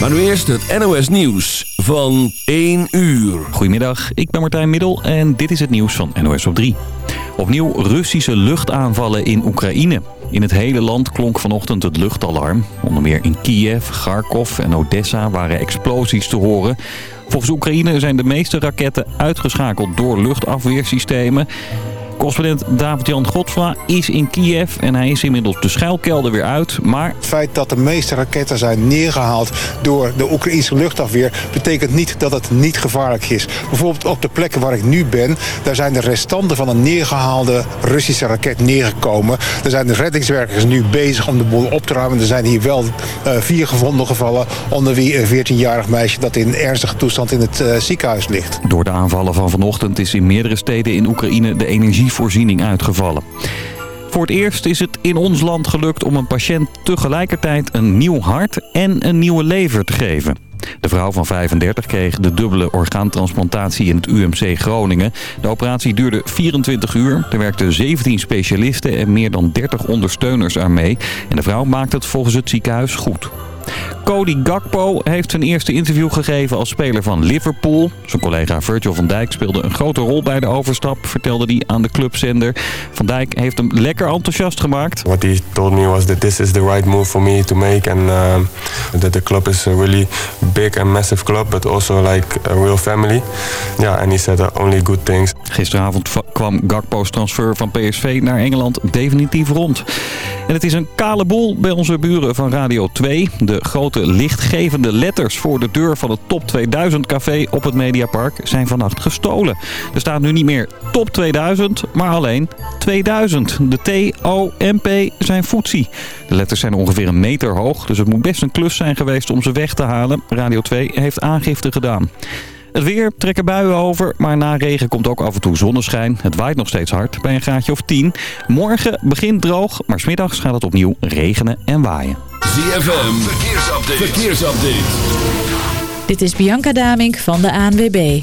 Maar nu eerst het NOS Nieuws van 1 uur. Goedemiddag, ik ben Martijn Middel en dit is het nieuws van NOS op 3. Opnieuw Russische luchtaanvallen in Oekraïne. In het hele land klonk vanochtend het luchtalarm. Onder meer in Kiev, Kharkov en Odessa waren explosies te horen. Volgens Oekraïne zijn de meeste raketten uitgeschakeld door luchtafweersystemen. Correspondent David-Jan Godfra is in Kiev en hij is inmiddels de schuilkelder weer uit. Maar Het feit dat de meeste raketten zijn neergehaald door de Oekraïnse luchtafweer... betekent niet dat het niet gevaarlijk is. Bijvoorbeeld op de plekken waar ik nu ben... daar zijn de restanten van een neergehaalde Russische raket neergekomen. Er zijn de reddingswerkers nu bezig om de boel op te ruimen. Er zijn hier wel eh, vier gevonden gevallen... onder wie een 14-jarig meisje dat in ernstige toestand in het eh, ziekenhuis ligt. door de aanvallen van vanochtend is in meerdere steden in Oekraïne de energievoorziening uitgevallen. Voor het eerst is het in ons land gelukt om een patiënt tegelijkertijd een nieuw hart en een nieuwe lever te geven. De vrouw van 35 kreeg de dubbele orgaantransplantatie in het UMC Groningen. De operatie duurde 24 uur. Er werkten 17 specialisten en meer dan 30 ondersteuners aan mee. En de vrouw maakt het volgens het ziekenhuis goed. Cody Gakpo heeft zijn eerste interview gegeven als speler van Liverpool. Zijn collega Virgil van Dijk speelde een grote rol bij de overstap, vertelde hij aan de clubzender. Van Dijk heeft hem lekker enthousiast gemaakt. What he told me was that this is the right move for me to make and uh, that the club is a really big and massive club, but also like a real family. Yeah, and he said only good things. Gisteravond kwam Gakpo's transfer van PSV naar Engeland definitief rond. En het is een kale boel bij onze buren van Radio 2. De grote lichtgevende letters voor de deur van het Top 2000 café op het Mediapark zijn vannacht gestolen. Er staat nu niet meer Top 2000, maar alleen 2000. De T, O en P zijn foetsie. De letters zijn ongeveer een meter hoog, dus het moet best een klus zijn geweest om ze weg te halen. Radio 2 heeft aangifte gedaan. Het weer trekken buien over, maar na regen komt ook af en toe zonneschijn. Het waait nog steeds hard, bij een graadje of 10. Morgen begint droog, maar smiddags gaat het opnieuw regenen en waaien. ZFM, verkeersupdate. verkeersupdate. Dit is Bianca Damink van de ANWB.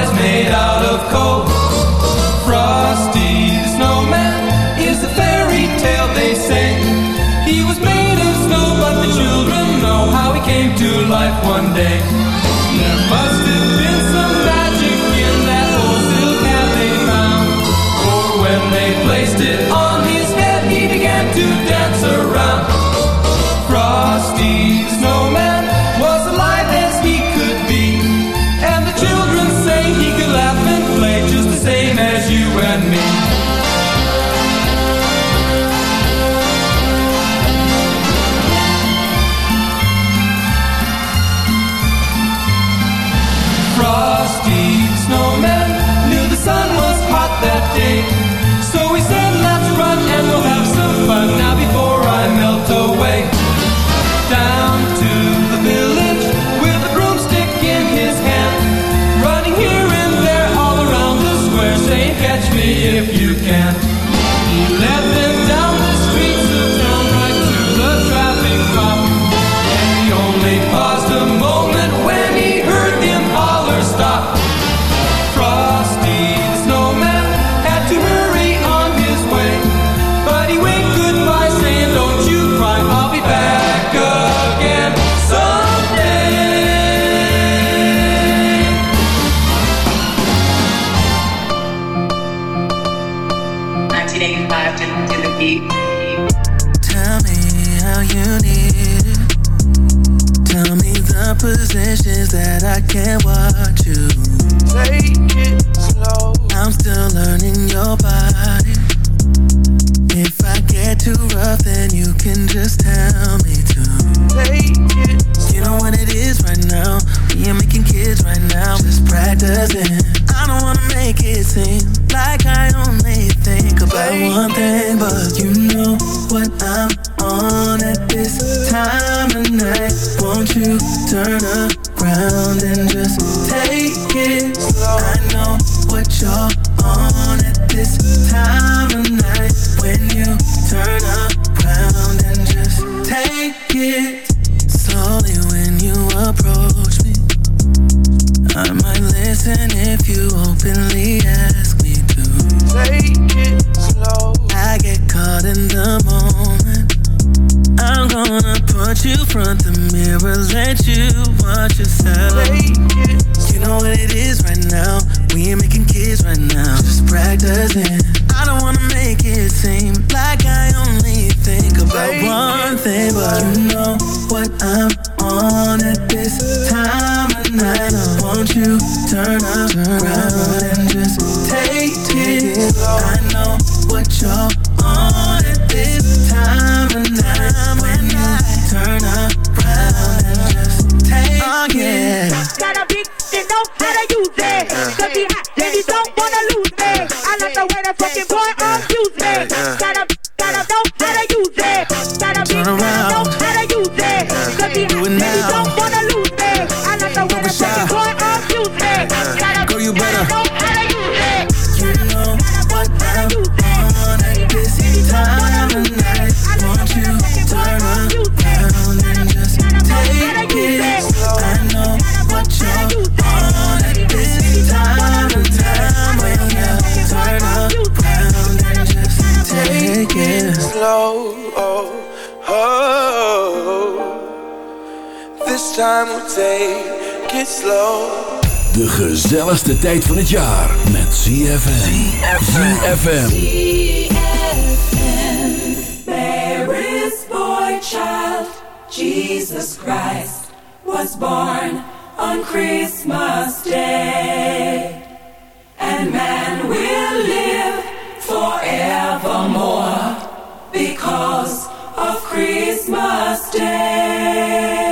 eyes made out of coal. Frosty the snowman is a fairy tale they say. He was made of snow, but the children know how he came to life one day. There must have been some magic in that old silk hat they found. For when they placed it on his head, he began to dance around. too rough, then you can just tell me to. Take it. You know what it is right now. We ain't making kids right now. Just practicing. I don't wanna make it seem like I only think about one thing, but you know what I'm on at this time of night. Won't you turn around and just take it? I know what you're time will take it slow. De gezelligste tijd van het jaar met ZFM. ZFM. Mary's boy child, Jesus Christ, was born on Christmas Day. And man will live forevermore because of Christmas Day.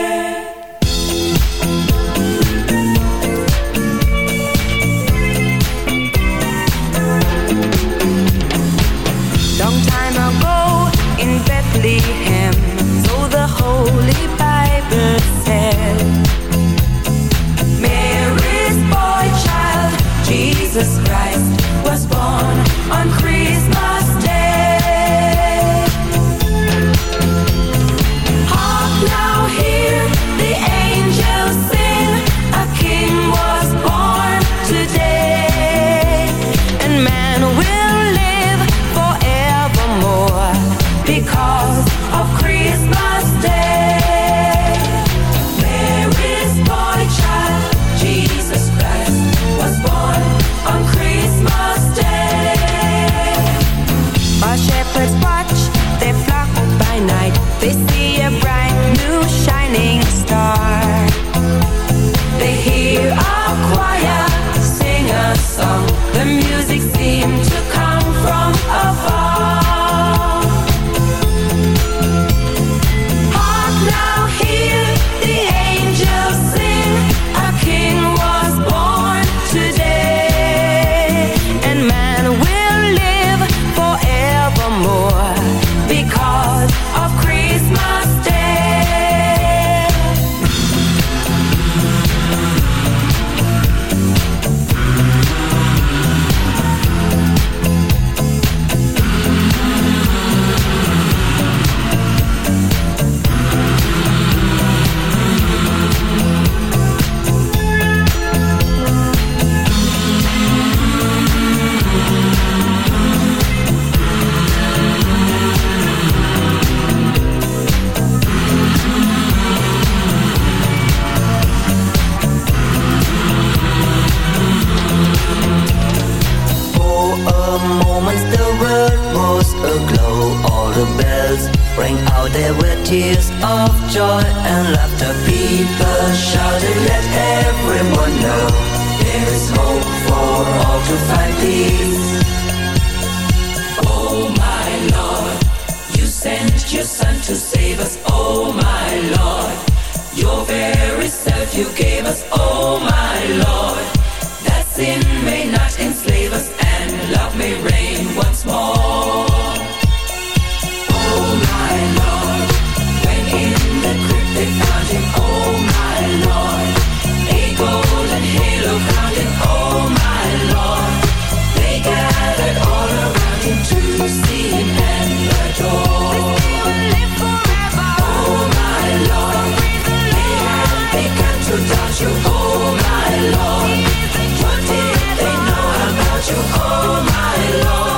Oh my lord, they know about you Oh my lord.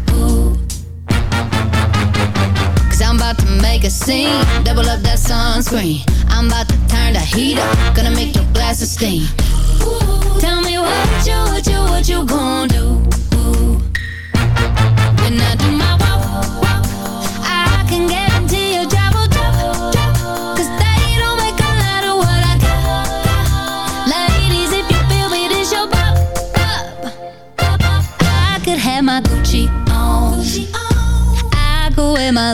About to make a scene. Double up that sunscreen. I'm about to turn the heat up. Gonna make your glasses steam. Ooh, tell me what you, what you, what you gonna do? When I do my walk, I can guarantee you trouble, trouble, trouble. Cause they don't make a lot of what I got. Ladies, if you feel me, your. I could have my Gucci on. I my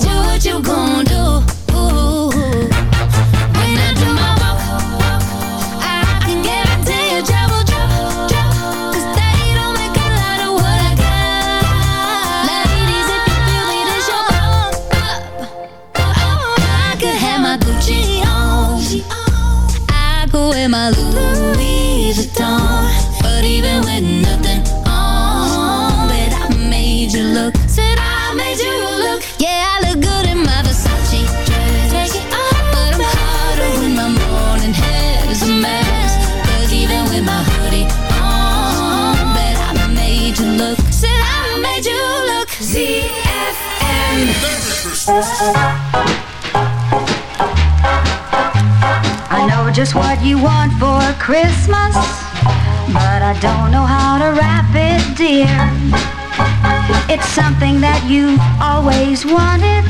just what you want for Christmas, but I don't know how to wrap it, dear. It's something that you always wanted.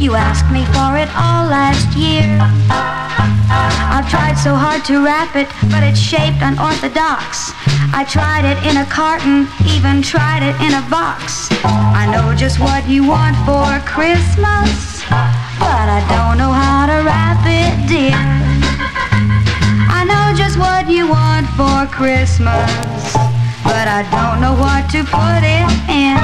You asked me for it all last year. I've tried so hard to wrap it, but it's shaped unorthodox. I tried it in a carton, even tried it in a box. I know just what you want for Christmas, but I don't know how to wrap it, dear. I know just what you want for Christmas, but I don't know what to put it in.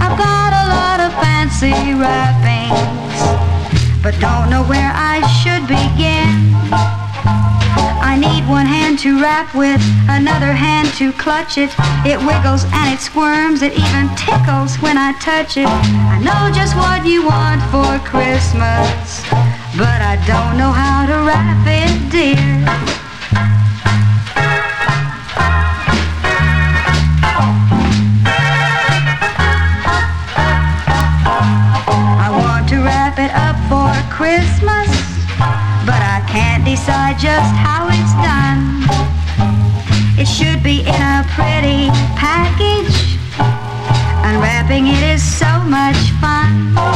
I've got a lot of fancy wrappings, but don't know where I should begin. I need one hand to wrap with, another hand to clutch it. It wiggles and it squirms, it even tickles when I touch it. I know just what you want for Christmas, but I don't know how to wrap it, dear. I want to wrap it up for Christmas, but I can't decide just how it's done. It should be in a pretty package. Unwrapping it is so much fun.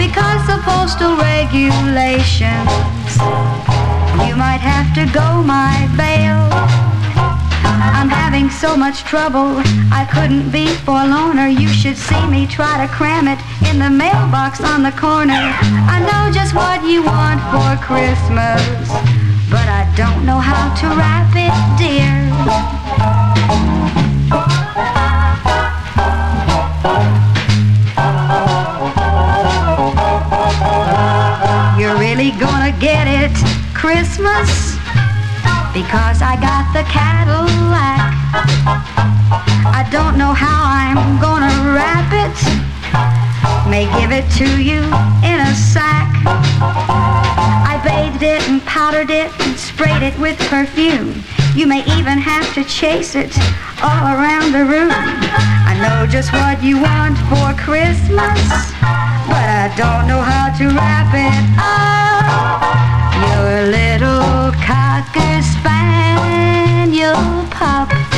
because of postal regulations. You might have to go my bail. I'm having so much trouble, I couldn't be forlorn. Or You should see me try to cram it in the mailbox on the corner. I know just what you want for Christmas, but I don't know how to wrap it, dear. Gonna get it Christmas because I got the Cadillac. I don't know how I'm gonna wrap it. May give it to you in a sack. I bathed it and powdered it and sprayed it with perfume. You may even have to chase it all around the room. I know just what you want for Christmas, but I don't know how to wrap it up. Your little cocker spaniel pup.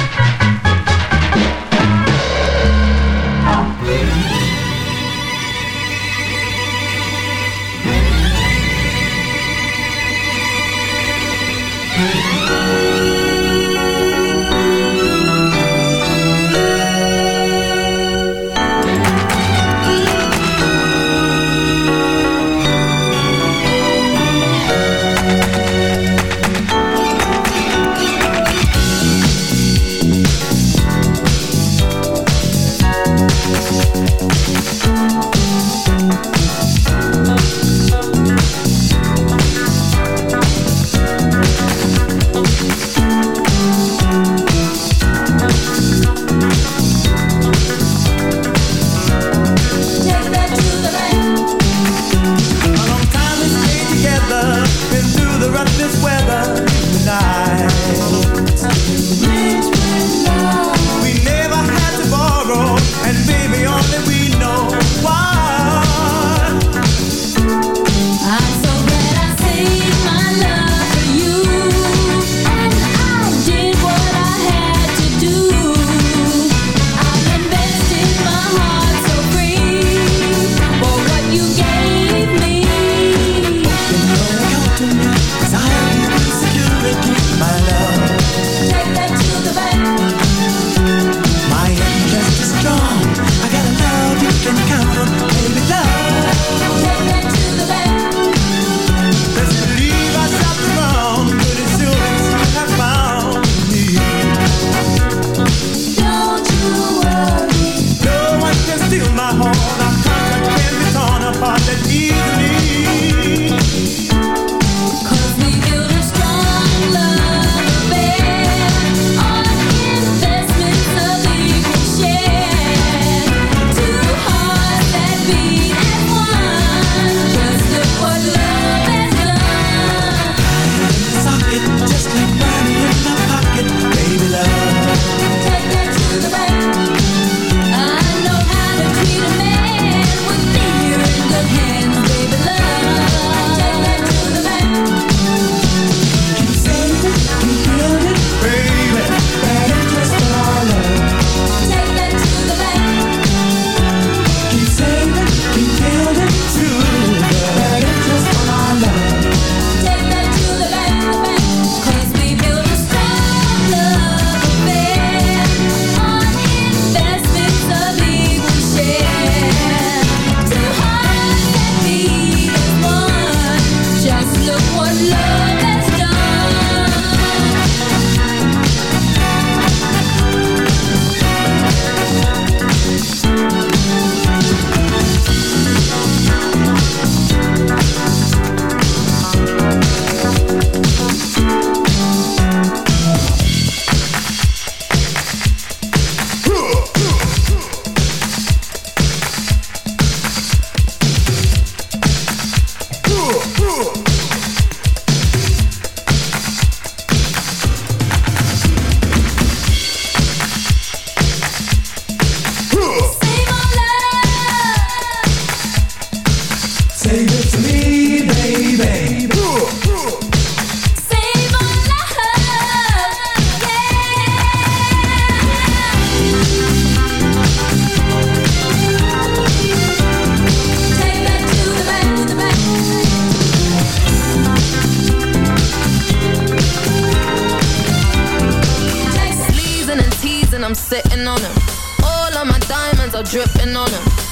tonight. Him.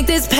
me. Take this pain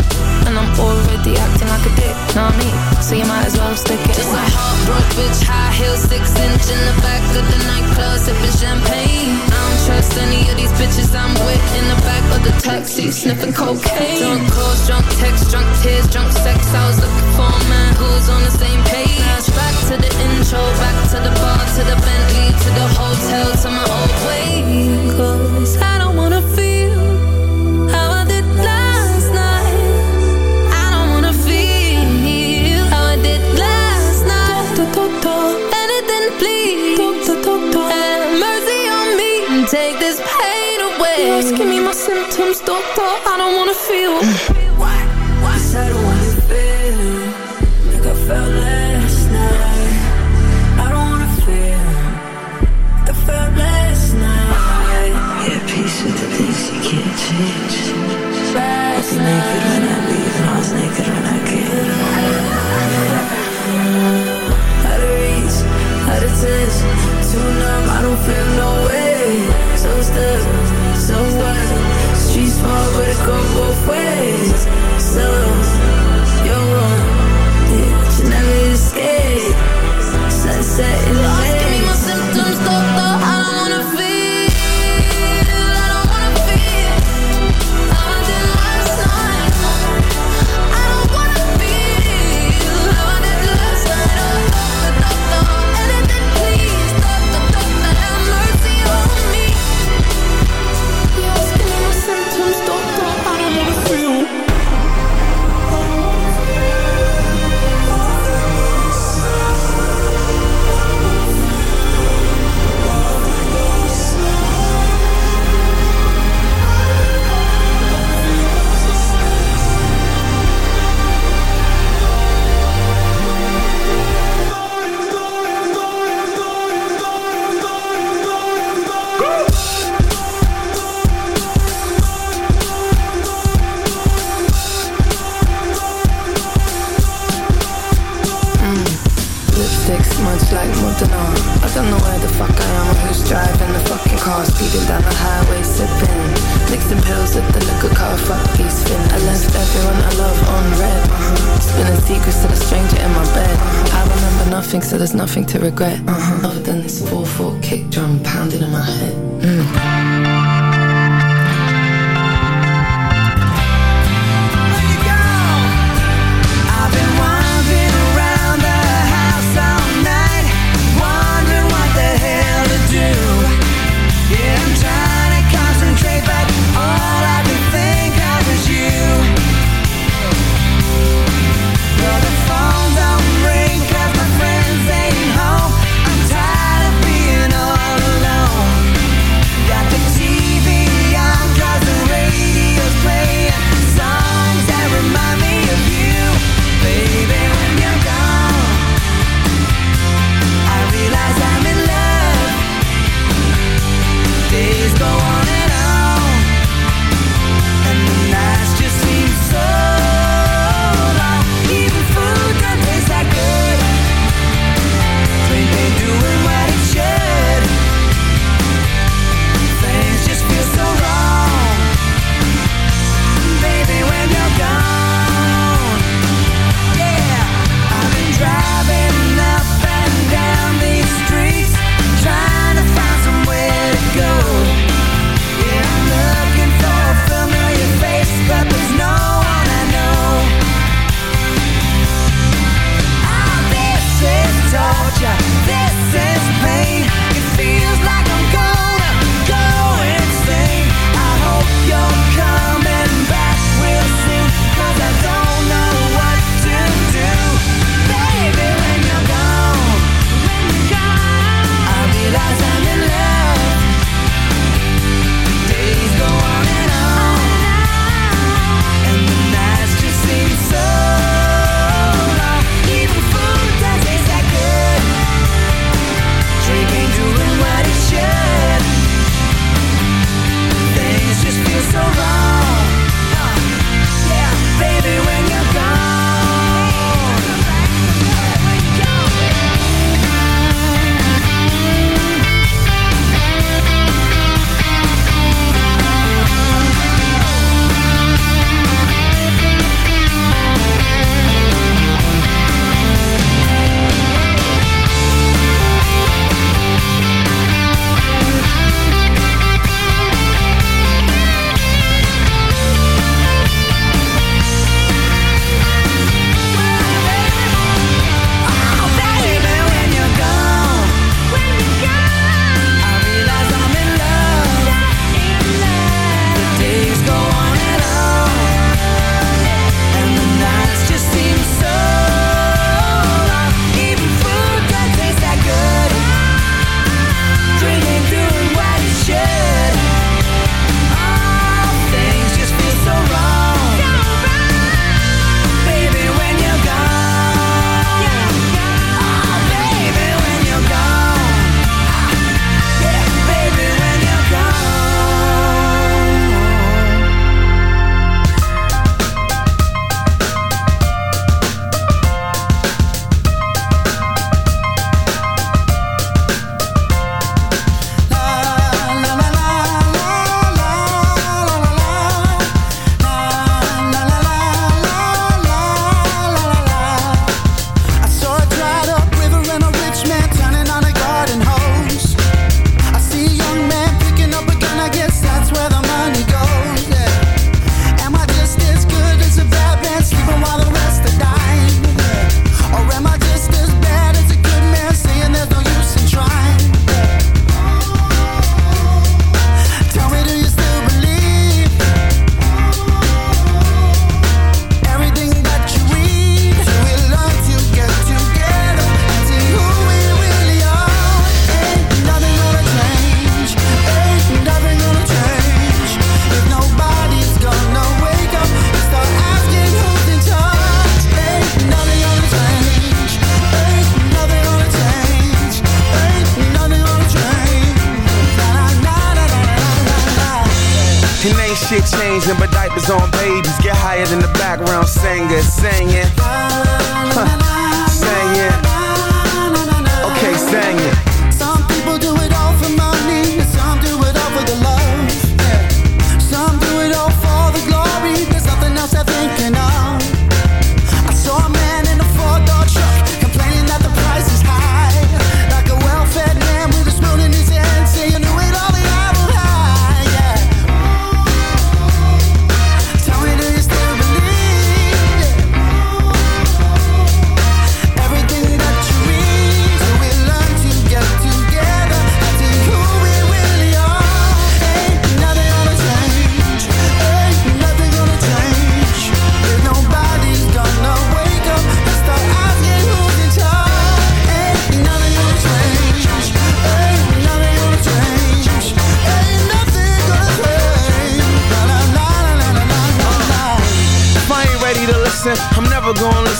And I'm already acting like a dick, know what I mean? So you might as well stick it Just a heartbroken bitch, high heels, six inch in the back of the nightclub, sipping champagne. I don't trust any of these bitches I'm with in the back of the taxi, sniffing cocaine. Drunk calls, drunk texts, drunk tears, drunk sex. I was looking for a man who's on the same page. Back to the intro, back to the bar, don't know where the fuck I am or who's driving the fucking car. Speeding down the highway, sipping. Mixing pills at the liquor car, fuck peace fin. I left everyone I love on red. Spilling secrets to the stranger in my bed. I remember nothing, so there's nothing to regret. Other than this 4-4 kick drum pounding in my head. Mm.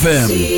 ZFM.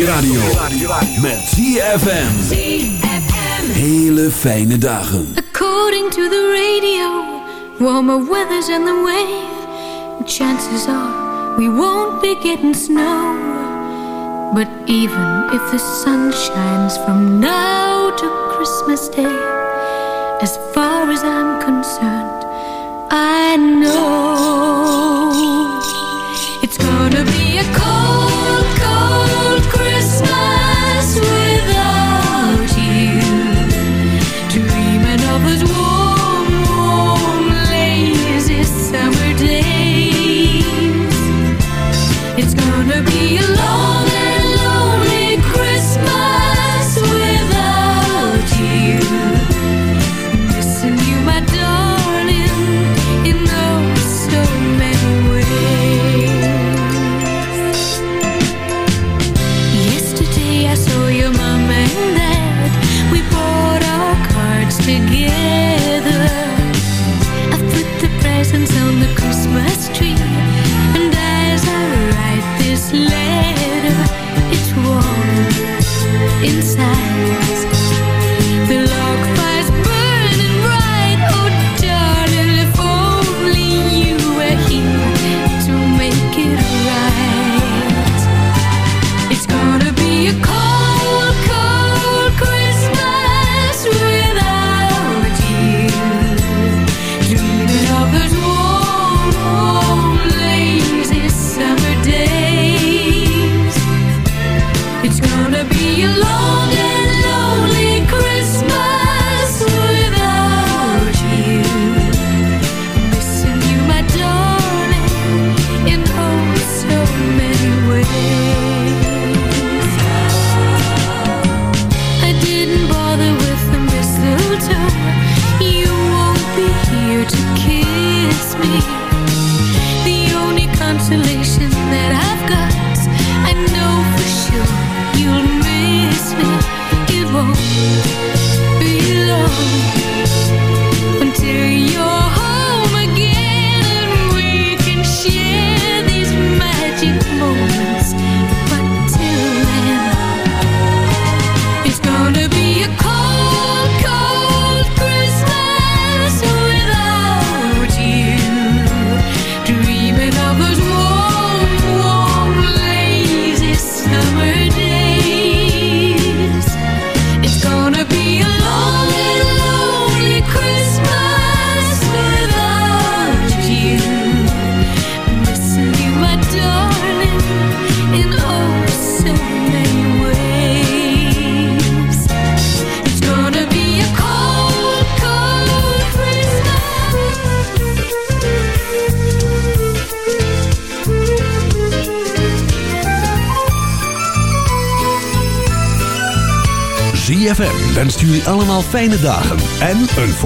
je radio. Met ZFM. Hele fijne dagen. According to the radio. Warmer weather's in the way. Chances are we won't be getting snow. But even if the sun shines from now to Christmas Day. As far as I'm concerned. I know. It's gonna be a cold fijne dagen en een